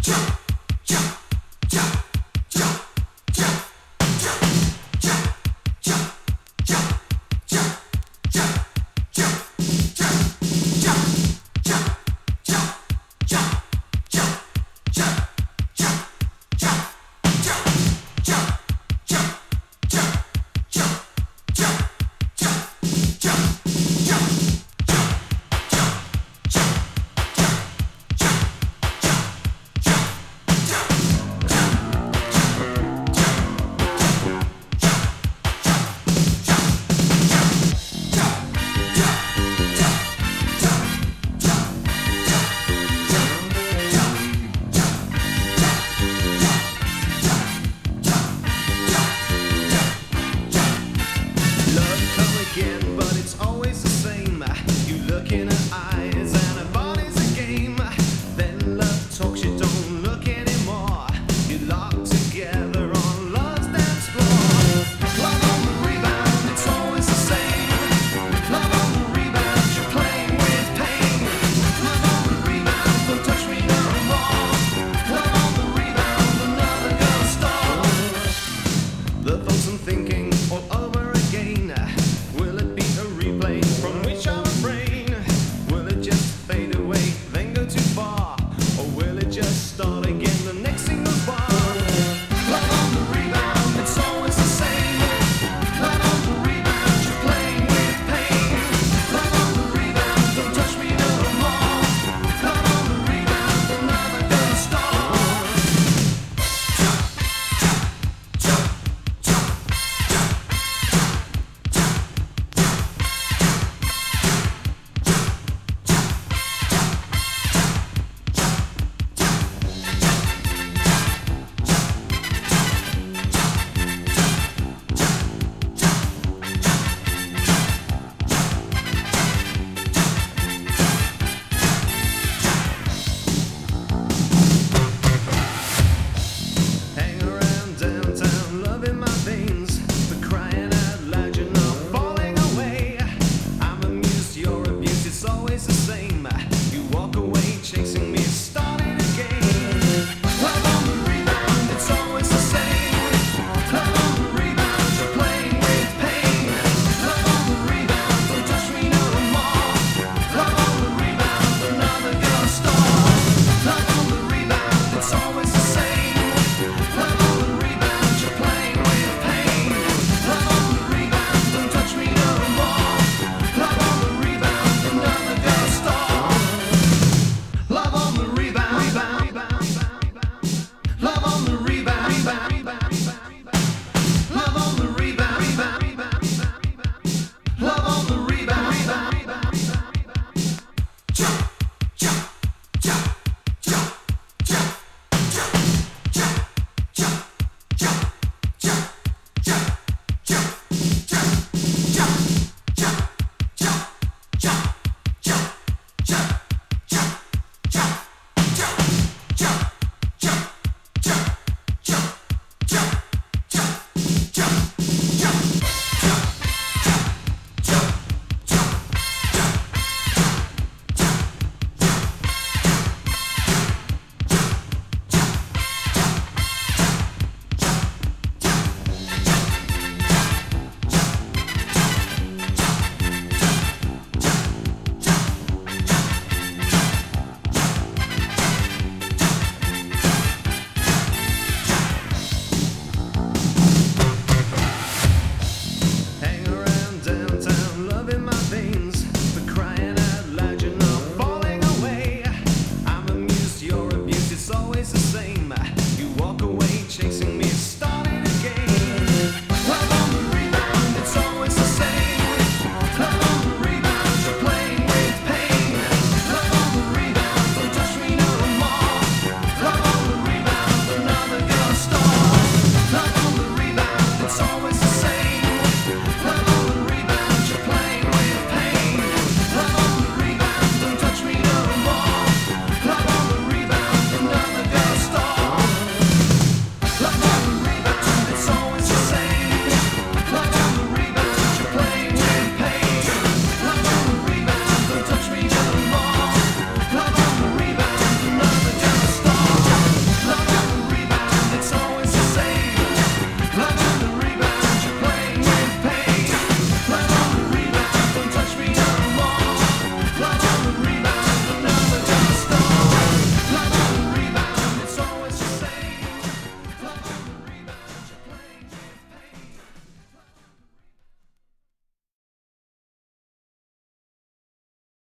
Jump.